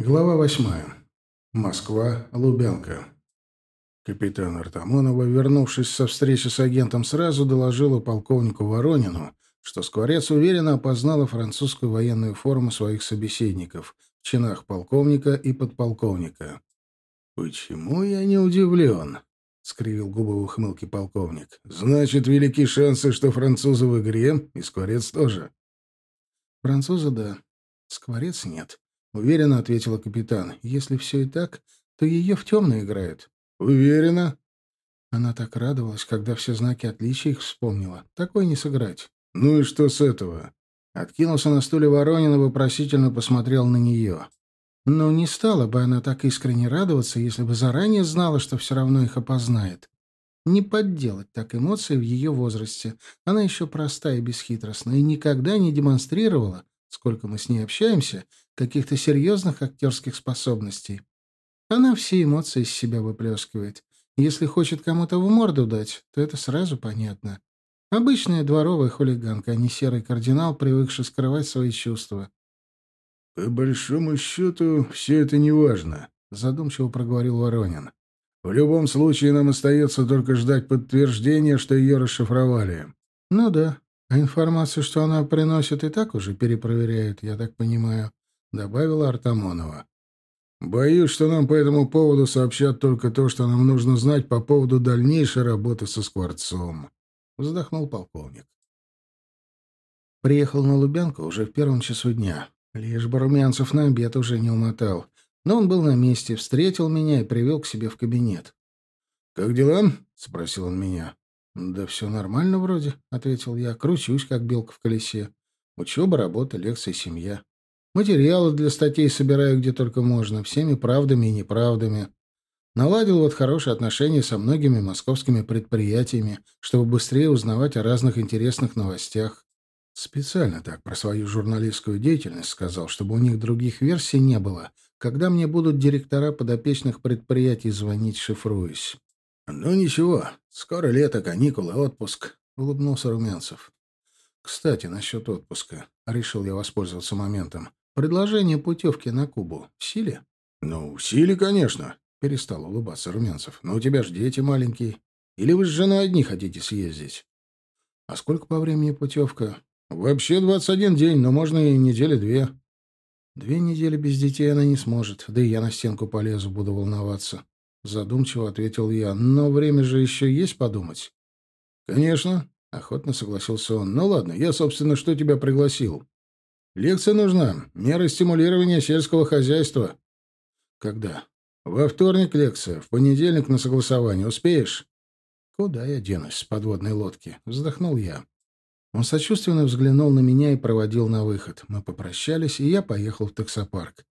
Глава восьмая. Москва, Лубянка. Капитан Артамонова, вернувшись со встречи с агентом, сразу доложила полковнику Воронину, что Скворец уверенно опознала французскую военную форму своих собеседников в чинах полковника и подполковника. «Почему я не удивлен?» — скривил губы в ухмылке полковник. «Значит, велики шансы, что французы в игре, и Скворец тоже». «Французы — да. Скворец — нет», — уверенно ответила капитан. «Если все и так, то ее в темно играют». «Уверена?» Она так радовалась, когда все знаки отличия их вспомнила. Такой не сыграть. «Ну и что с этого?» Откинулся на стуле Воронин и вопросительно посмотрел на нее. Но не стала бы она так искренне радоваться, если бы заранее знала, что все равно их опознает. Не подделать так эмоции в ее возрасте. Она еще простая и бесхитростная, и никогда не демонстрировала, сколько мы с ней общаемся, каких-то серьезных актерских способностей. Она все эмоции из себя выплескивает. Если хочет кому-то в морду дать, то это сразу понятно. Обычная дворовая хулиганка, а не серый кардинал, привыкший скрывать свои чувства. — По большому счету, все это не важно, — задумчиво проговорил Воронин. — В любом случае нам остается только ждать подтверждения, что ее расшифровали. — Ну да. А информацию, что она приносит, и так уже перепроверяют, я так понимаю. — добавила Артамонова. «Боюсь, что нам по этому поводу сообщат только то, что нам нужно знать по поводу дальнейшей работы со Скворцом», — вздохнул полковник. Приехал на Лубянку уже в первом часу дня. Лишь бы Румянцев на обед уже не умотал. Но он был на месте, встретил меня и привел к себе в кабинет. «Как дела?» — спросил он меня. «Да все нормально вроде», — ответил я. «Кручусь, как белка в колесе. Учеба, работа, лекции, семья. Материалы для статей собираю где только можно, всеми правдами и неправдами. Наладил вот хорошие отношения со многими московскими предприятиями, чтобы быстрее узнавать о разных интересных новостях. Специально так про свою журналистскую деятельность сказал, чтобы у них других версий не было, когда мне будут директора подопечных предприятий звонить, шифруясь. «Ну ничего, скоро лето, каникулы, отпуск», — улыбнулся Румянцев. «Кстати, насчет отпуска. Решил я воспользоваться моментом. Предложение путевки на Кубу в силе? — Ну, в силе, конечно, — перестал улыбаться Румянцев. — Но у тебя же дети маленькие. Или вы с женой одни хотите съездить? — А сколько по времени путевка? — Вообще двадцать один день, но можно и недели две. — Две недели без детей она не сможет, да и я на стенку полезу, буду волноваться. Задумчиво ответил я. — Но время же еще есть подумать? — Конечно, — охотно согласился он. — Ну ладно, я, собственно, что тебя пригласил? Лекция нужна. Меры стимулирования сельского хозяйства. Когда? Во вторник лекция, в понедельник на согласование. Успеешь? Куда я денусь с подводной лодки? Вздохнул я. Он сочувственно взглянул на меня и проводил на выход. Мы попрощались, и я поехал в таксопарк.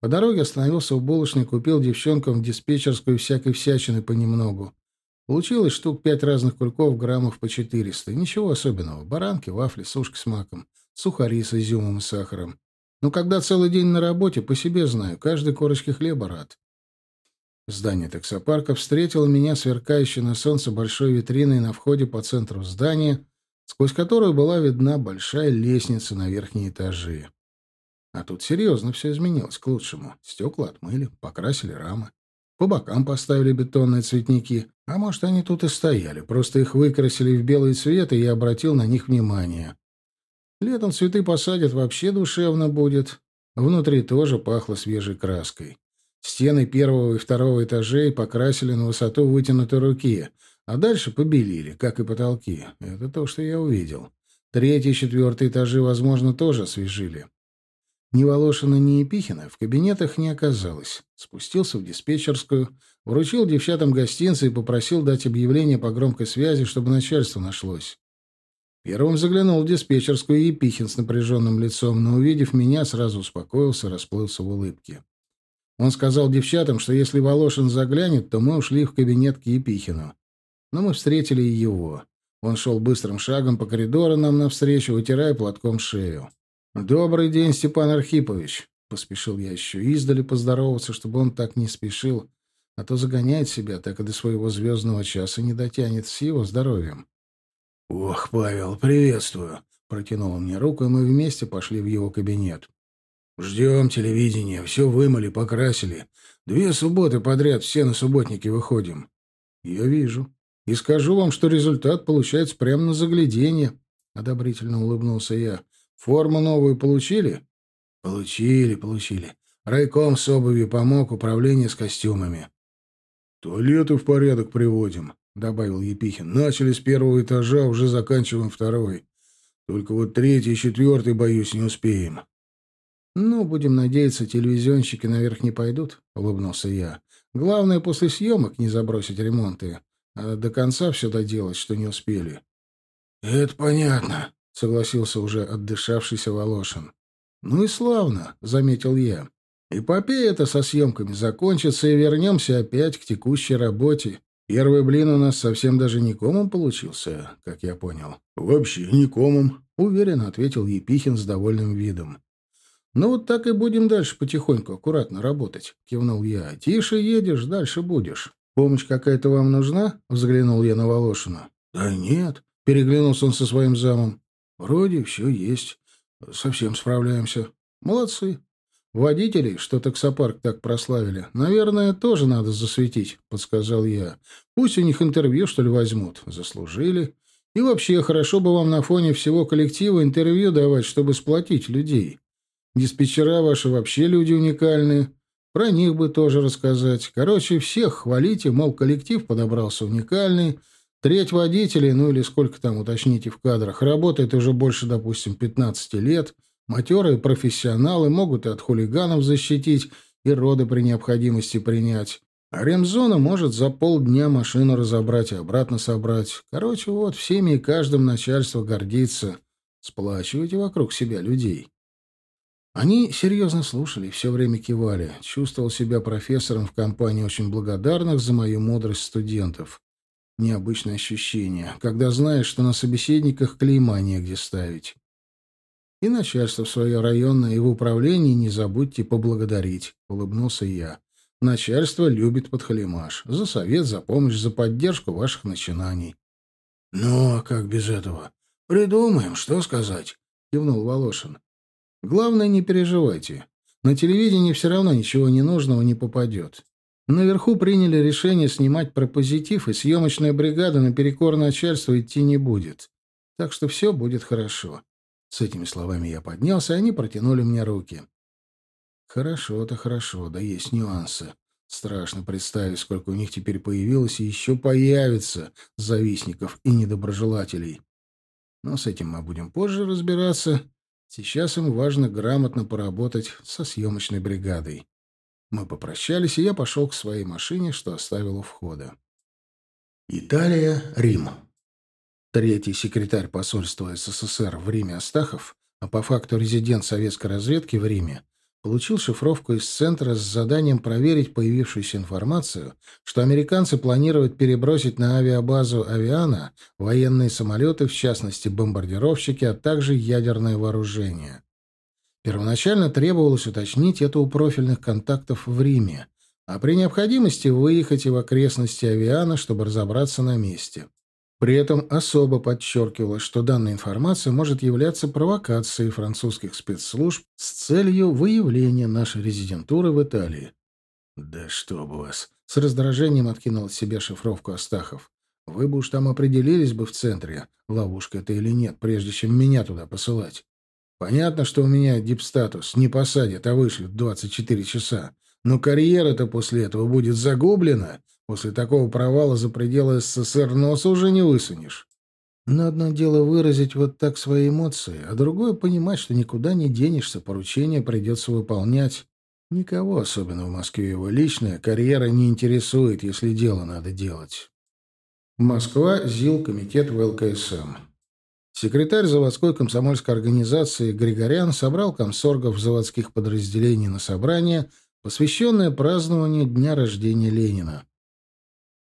По дороге остановился у булочной, купил девчонкам в диспетчерскую всякой всячины понемногу. Получилось штук пять разных кульков, граммов по четыреста. Ничего особенного. Баранки, вафли, сушки с маком сухари с изюмом и сахаром. Но когда целый день на работе, по себе знаю, каждой корочке хлеба рад. Здание таксопарка встретило меня сверкающей на солнце большой витриной на входе по центру здания, сквозь которую была видна большая лестница на верхние этажи. А тут серьезно все изменилось к лучшему. Стекла отмыли, покрасили рамы. По бокам поставили бетонные цветники. А может, они тут и стояли, просто их выкрасили в белый цвет, и я обратил на них внимание. Летом цветы посадят, вообще душевно будет. Внутри тоже пахло свежей краской. Стены первого и второго этажей покрасили на высоту вытянутой руки, а дальше побелили, как и потолки. Это то, что я увидел. Третий и четвертый этажи, возможно, тоже освежили. Ни Волошина, ни Епихина в кабинетах не оказалось. Спустился в диспетчерскую, вручил девчатам гостинцы и попросил дать объявление по громкой связи, чтобы начальство нашлось. Первым заглянул в диспетчерскую Епихин с напряженным лицом, но, увидев меня, сразу успокоился, расплылся в улыбке. Он сказал девчатам, что если Волошин заглянет, то мы ушли в кабинет к Епихину. Но мы встретили и его. Он шел быстрым шагом по коридору нам навстречу, вытирая платком шею. «Добрый день, Степан Архипович!» Поспешил я еще издали поздороваться, чтобы он так не спешил, а то загоняет себя, так и до своего звездного часа не дотянет с его здоровьем. «Ох, Павел, приветствую!» Протянул он мне руку, и мы вместе пошли в его кабинет. Ждем телевидения, все вымыли, покрасили. Две субботы подряд все на субботники выходим. Я вижу. И скажу вам, что результат получается прямо на загляденье. Одобрительно улыбнулся я. Форму новую получили? Получили, получили. Райком с обувью помог, управление с костюмами. Туалеты в порядок приводим, добавил Епихин. Начали с первого этажа, уже заканчиваем второй. Только вот третий и четвертый, боюсь, не успеем. «Ну, будем надеяться, телевизионщики наверх не пойдут», — улыбнулся я. «Главное, после съемок не забросить ремонты, а до конца все доделать, что не успели». «Это понятно», — согласился уже отдышавшийся Волошин. «Ну и славно», — заметил я. «Эпопея это со съемками закончится, и вернемся опять к текущей работе. Первый блин у нас совсем даже не комом получился, как я понял». «Вообще не комом», — уверенно ответил Епихин с довольным видом. «Ну вот так и будем дальше потихоньку, аккуратно работать», — кивнул я. «Тише едешь, дальше будешь. Помощь какая-то вам нужна?» — взглянул я на Волошина. «Да нет», — переглянулся он со своим замом. «Вроде все есть. Совсем справляемся». «Молодцы. Водителей, что таксопарк так прославили, наверное, тоже надо засветить», — подсказал я. «Пусть у них интервью, что ли, возьмут. Заслужили. И вообще, хорошо бы вам на фоне всего коллектива интервью давать, чтобы сплотить людей». Диспетчера ваши вообще люди уникальные. Про них бы тоже рассказать. Короче, всех хвалите, мол, коллектив подобрался уникальный. Треть водителей, ну или сколько там, уточните в кадрах, работает уже больше, допустим, 15 лет. Матерые профессионалы могут и от хулиганов защитить, и роды при необходимости принять. А ремзона может за полдня машину разобрать и обратно собрать. Короче, вот всеми и каждым начальство гордится. Сплачивайте вокруг себя людей. Они серьезно слушали, все время кивали. Чувствовал себя профессором в компании очень благодарных за мою мудрость студентов. Необычное ощущение, когда знаешь, что на собеседниках клейма негде ставить. И начальство в свое районное и в управлении не забудьте поблагодарить, — улыбнулся я. Начальство любит подхалимаш. За совет, за помощь, за поддержку ваших начинаний. — Ну, а как без этого? Придумаем, что сказать, — кивнул Волошин. Главное, не переживайте. На телевидении все равно ничего ненужного не попадет. Наверху приняли решение снимать про позитив, и съемочная бригада наперекор начальству идти не будет. Так что все будет хорошо. С этими словами я поднялся, и они протянули мне руки. Хорошо-то хорошо, да есть нюансы. Страшно представить, сколько у них теперь появилось и еще появится завистников и недоброжелателей. Но с этим мы будем позже разбираться. Сейчас им важно грамотно поработать со съемочной бригадой. Мы попрощались, и я пошел к своей машине, что оставил у входа. Италия, Рим. Третий секретарь посольства СССР в Риме Астахов, а по факту резидент советской разведки в Риме, получил шифровку из центра с заданием проверить появившуюся информацию, что американцы планируют перебросить на авиабазу «Авиана» военные самолеты, в частности бомбардировщики, а также ядерное вооружение. Первоначально требовалось уточнить это у профильных контактов в Риме, а при необходимости выехать и в окрестности «Авиана», чтобы разобраться на месте. При этом особо подчеркивалось, что данная информация может являться провокацией французских спецслужб с целью выявления нашей резидентуры в Италии. «Да что бы вас!» — с раздражением откинул от себя шифровку Астахов. «Вы бы уж там определились бы в центре, ловушка это или нет, прежде чем меня туда посылать. Понятно, что у меня дипстатус, не посадят, а вышлют 24 часа. Но карьера-то после этого будет загублена, После такого провала за пределы СССР носа уже не высунешь. Но одно дело выразить вот так свои эмоции, а другое — понимать, что никуда не денешься, поручение придется выполнять. Никого, особенно в Москве, его личная карьера не интересует, если дело надо делать. Москва, ЗИЛ, комитет ВЛКСМ. Секретарь заводской комсомольской организации Григорян собрал комсоргов заводских подразделений на собрание, посвященное празднованию дня рождения Ленина.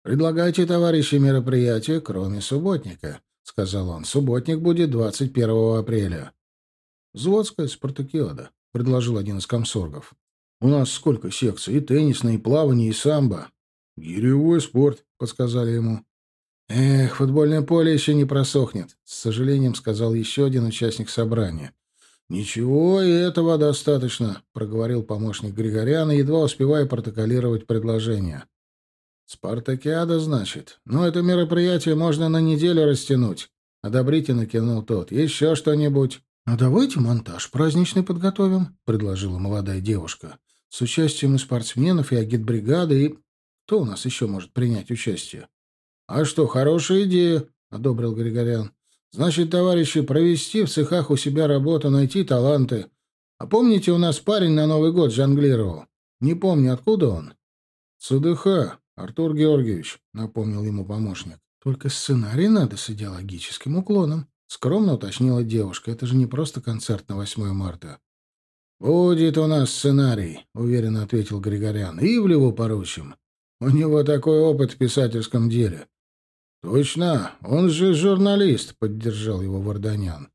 «Предлагайте, товарищи, мероприятие, кроме субботника», — сказал он. «Субботник будет 21 апреля». «Заводская спартакиада», — предложил один из комсоргов. «У нас сколько секций? И теннисное, и плавание, и самбо». «Гиревой спорт», — подсказали ему. «Эх, футбольное поле еще не просохнет», — с сожалением сказал еще один участник собрания. «Ничего, и этого достаточно», — проговорил помощник Григоряна, едва успевая протоколировать предложение. «Спартакиада, значит? Ну, это мероприятие можно на неделю растянуть», — одобрительно кинул тот. «Еще что-нибудь?» «А давайте монтаж праздничный подготовим», — предложила молодая девушка. «С участием и спортсменов, и агитбригады, и... Кто у нас еще может принять участие?» «А что, хорошая идея», — одобрил Григорян. Значит, товарищи, провести в цехах у себя работу, найти таланты. А помните, у нас парень на Новый год жонглировал? Не помню, откуда он. ЦДХ, Артур Георгиевич, напомнил ему помощник. Только сценарий надо с идеологическим уклоном. Скромно уточнила девушка. Это же не просто концерт на 8 марта. «Будет у нас сценарий», — уверенно ответил Григорян. «Ивлеву поручим. У него такой опыт в писательском деле. «Точно, он же журналист», — поддержал его Варданян.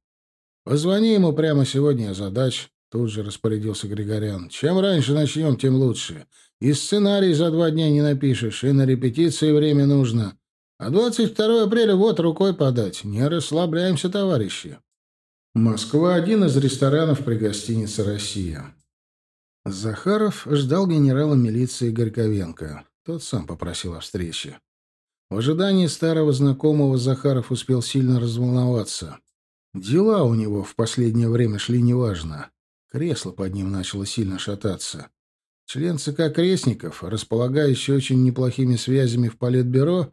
«Позвони ему прямо сегодня задач», — тут же распорядился Григорян. «Чем раньше начнем, тем лучше. И сценарий за два дня не напишешь, и на репетиции время нужно. А 22 апреля вот рукой подать. Не расслабляемся, товарищи». Москва — один из ресторанов при гостинице «Россия». Захаров ждал генерала милиции Горьковенко. Тот сам попросил о встрече. В ожидании старого знакомого Захаров успел сильно разволноваться. Дела у него в последнее время шли неважно. Кресло под ним начало сильно шататься. Член ЦК Крестников, располагающий очень неплохими связями в Политбюро,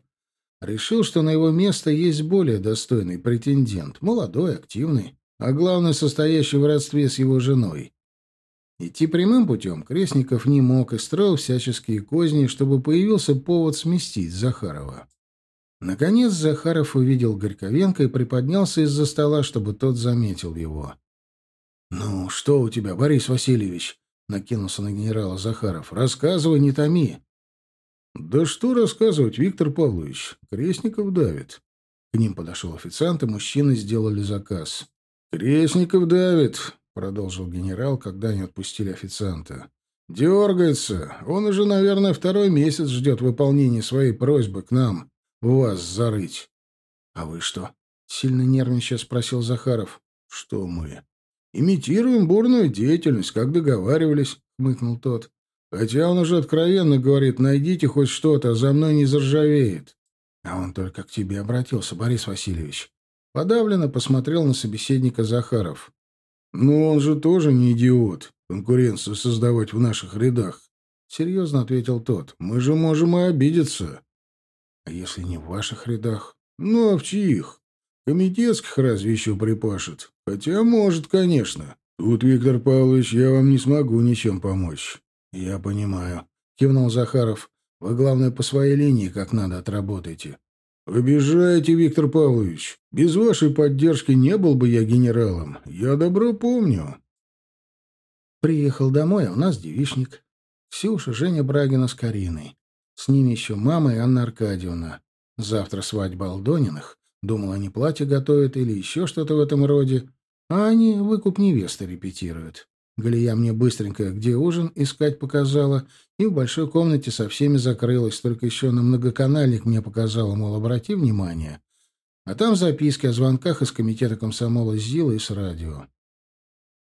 решил, что на его место есть более достойный претендент, молодой, активный, а главное, состоящий в родстве с его женой. Идти прямым путем Крестников не мог и строил всяческие козни, чтобы появился повод сместить Захарова. Наконец Захаров увидел Горьковенко и приподнялся из-за стола, чтобы тот заметил его. «Ну, что у тебя, Борис Васильевич?» — накинулся на генерала Захаров. «Рассказывай, не томи». «Да что рассказывать, Виктор Павлович? Крестников давит». К ним подошел официант, и мужчины сделали заказ. «Крестников давит», — продолжил генерал, когда они отпустили официанта. «Дергается. Он уже, наверное, второй месяц ждет выполнения своей просьбы к нам. Вас зарыть». «А вы что?» — сильно нервничая спросил Захаров. «Что мы?» «Имитируем бурную деятельность, как договаривались», — хмыкнул тот. «Хотя он уже откровенно говорит, найдите хоть что-то, а за мной не заржавеет». А он только к тебе обратился, Борис Васильевич. Подавленно посмотрел на собеседника Захаров. «Но он же тоже не идиот, конкуренцию создавать в наших рядах», — серьезно ответил тот. «Мы же можем и обидеться». «А если не в ваших рядах?» «Ну, а в чьих? Комитетских разве еще припашет? Хотя может, конечно. Тут, Виктор Павлович, я вам не смогу ничем помочь». «Я понимаю», — кивнул Захаров. «Вы, главное, по своей линии как надо отработайте. «Обижаете, Виктор Павлович. Без вашей поддержки не был бы я генералом. Я добро помню». Приехал домой, а у нас девичник. Ксюша, Женя Брагина с Кариной. С ними еще мама и Анна Аркадьевна. Завтра свадьба Алдониных. Думал, они платье готовят или еще что-то в этом роде. А они выкуп невесты репетируют. Галия мне быстренько, где ужин, искать показала, и в большой комнате со всеми закрылась, только еще на многоканальник мне показала, мол, обрати внимание. А там записки о звонках из комитета комсомола с Зилой и с радио.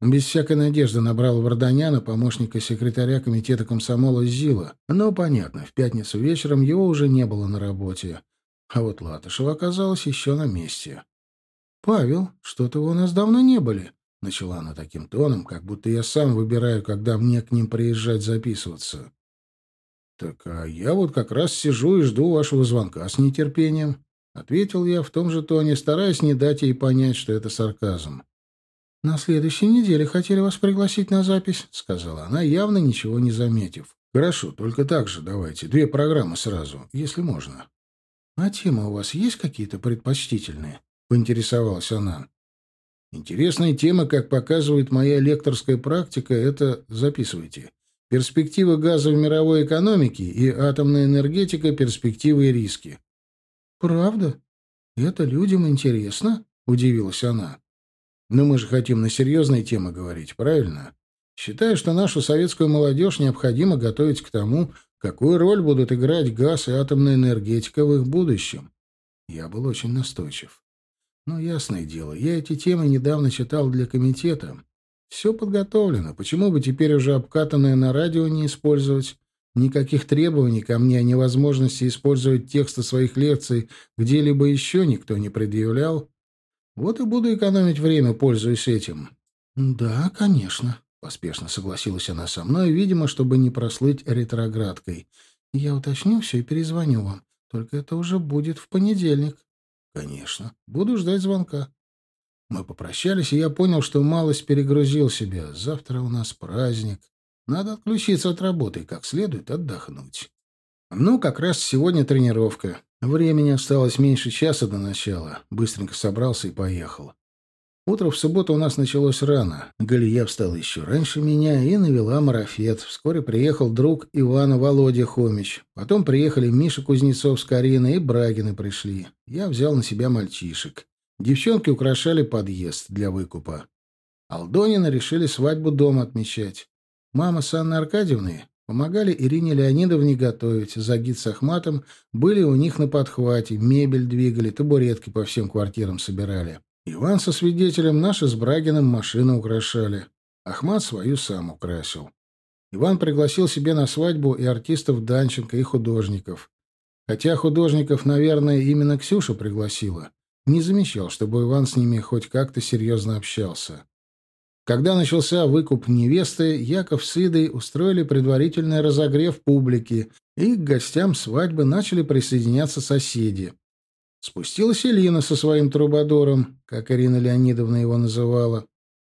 Без всякой надежды набрал Варданяна, помощника секретаря комитета комсомола Зила. Но, понятно, в пятницу вечером его уже не было на работе. А вот Латышева оказалась еще на месте. «Павел, что-то вы у нас давно не были», — начала она таким тоном, как будто я сам выбираю, когда мне к ним приезжать записываться. «Так а я вот как раз сижу и жду вашего звонка с нетерпением», — ответил я в том же тоне, стараясь не дать ей понять, что это сарказм. «На следующей неделе хотели вас пригласить на запись», — сказала она, явно ничего не заметив. «Хорошо, только так же давайте, две программы сразу, если можно». «А темы у вас есть какие-то предпочтительные?» — поинтересовалась она. Интересная тема, как показывает моя лекторская практика, это записывайте. Перспективы газа в мировой экономике и атомная энергетика, перспективы и риски. Правда? Это людям интересно? Удивилась она. Но мы же хотим на серьезные темы говорить, правильно? Считаю, что нашу советскую молодежь необходимо готовить к тому, какую роль будут играть газ и атомная энергетика в их будущем. Я был очень настойчив. Ну, ясное дело, я эти темы недавно читал для комитета. Все подготовлено. Почему бы теперь уже обкатанное на радио не использовать? Никаких требований ко мне о невозможности использовать тексты своих лекций где-либо еще никто не предъявлял. Вот и буду экономить время, пользуясь этим. — Да, конечно, — поспешно согласилась она со мной, видимо, чтобы не прослыть ретроградкой. — Я уточню все и перезвоню вам. Только это уже будет в понедельник. — Конечно. Буду ждать звонка. Мы попрощались, и я понял, что малость перегрузил себя. Завтра у нас праздник. Надо отключиться от работы и как следует отдохнуть. Ну, как раз сегодня тренировка. Времени осталось меньше часа до начала. Быстренько собрался и поехал. Утро в субботу у нас началось рано. Галия встала еще раньше меня и навела марафет. Вскоре приехал друг Ивана Володя Хомич. Потом приехали Миша Кузнецов с Кариной и Брагины пришли. Я взял на себя мальчишек. Девчонки украшали подъезд для выкупа. Алдонины решили свадьбу дома отмечать. Мама с Анной Аркадьевной помогали Ирине Леонидовне готовить. Загид с Ахматом были у них на подхвате, мебель двигали, табуретки по всем квартирам собирали. Иван со свидетелем наши с Брагиным машину украшали. Ахмат свою сам украсил. Иван пригласил себе на свадьбу и артистов Данченко, и художников. Хотя художников, наверное, именно Ксюша пригласила. Не замечал, чтобы Иван с ними хоть как-то серьезно общался. Когда начался выкуп невесты, Яков с Идой устроили предварительный разогрев публики, и к гостям свадьбы начали присоединяться соседи. Спустилась Элина со своим трубадором, как Ирина Леонидовна его называла.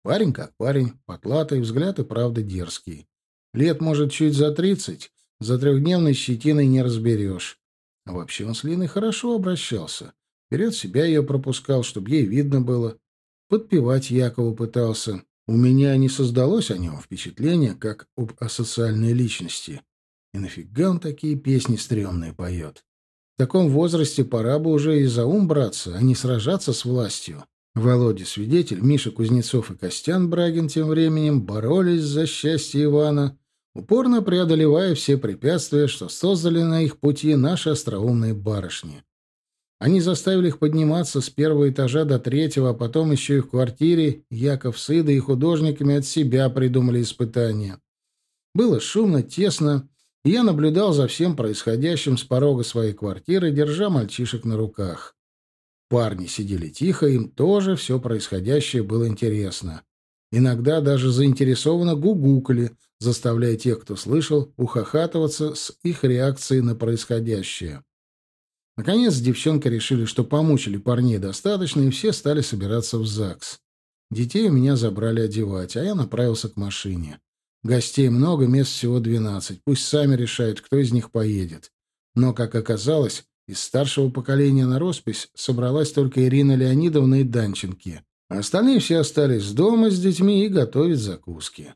Парень как парень, потлатый, взгляд и правда дерзкий. Лет, может, чуть за тридцать, за трехдневной щетиной не разберешь. А вообще он с Линой хорошо обращался. Вперед себя ее пропускал, чтобы ей видно было. Подпевать Якову пытался. У меня не создалось о нем впечатление, как об асоциальной личности. И нафига он такие песни стрёмные поет? В таком возрасте пора бы уже и за ум браться, а не сражаться с властью. Володя свидетель, Миша Кузнецов и Костян Брагин тем временем боролись за счастье Ивана, упорно преодолевая все препятствия, что создали на их пути наши остроумные барышни. Они заставили их подниматься с первого этажа до третьего, а потом еще и в квартире Яков с Идой и художниками от себя придумали испытания. Было шумно, тесно, я наблюдал за всем происходящим с порога своей квартиры, держа мальчишек на руках. Парни сидели тихо, им тоже все происходящее было интересно. Иногда даже заинтересованно гугукали, заставляя тех, кто слышал, ухахатываться с их реакцией на происходящее. Наконец девчонки решили, что помучили парней достаточно, и все стали собираться в ЗАГС. Детей у меня забрали одевать, а я направился к машине. Гостей много, мест всего двенадцать. Пусть сами решают, кто из них поедет. Но, как оказалось, из старшего поколения на роспись собралась только Ирина Леонидовна и Данченки. А остальные все остались дома с детьми и готовить закуски.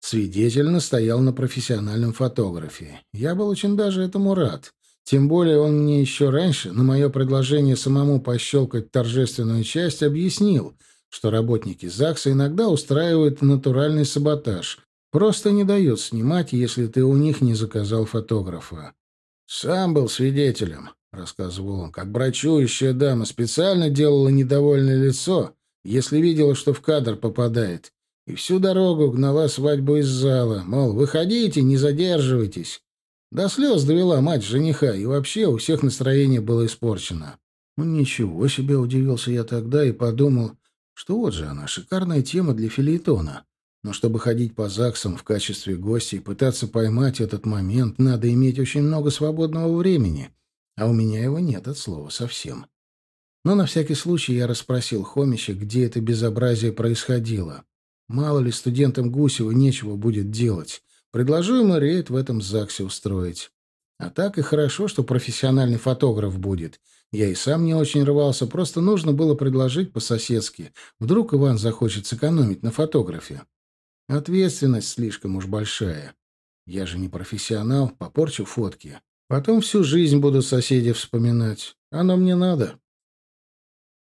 Свидетель настоял на профессиональном фотографе. Я был очень даже этому рад. Тем более он мне еще раньше, на мое предложение самому пощелкать торжественную часть, объяснил, что работники ЗАГСа иногда устраивают натуральный саботаж, просто не дают снимать, если ты у них не заказал фотографа. «Сам был свидетелем», — рассказывал он, как брачующая дама специально делала недовольное лицо, если видела, что в кадр попадает, и всю дорогу гнала свадьбу из зала, мол, выходите, не задерживайтесь. До слез довела мать жениха, и вообще у всех настроение было испорчено. Ну, ничего себе, удивился я тогда и подумал, что вот же она, шикарная тема для филеетона. Но чтобы ходить по ЗАГСам в качестве гостя и пытаться поймать этот момент, надо иметь очень много свободного времени. А у меня его нет от слова совсем. Но на всякий случай я расспросил Хомича, где это безобразие происходило. Мало ли студентам Гусева нечего будет делать. Предложу ему рейд в этом ЗАГСе устроить. А так и хорошо, что профессиональный фотограф будет. Я и сам не очень рвался, просто нужно было предложить по-соседски. Вдруг Иван захочет сэкономить на фотографе. Ответственность слишком уж большая. Я же не профессионал, попорчу фотки. Потом всю жизнь буду соседей вспоминать. Оно мне надо.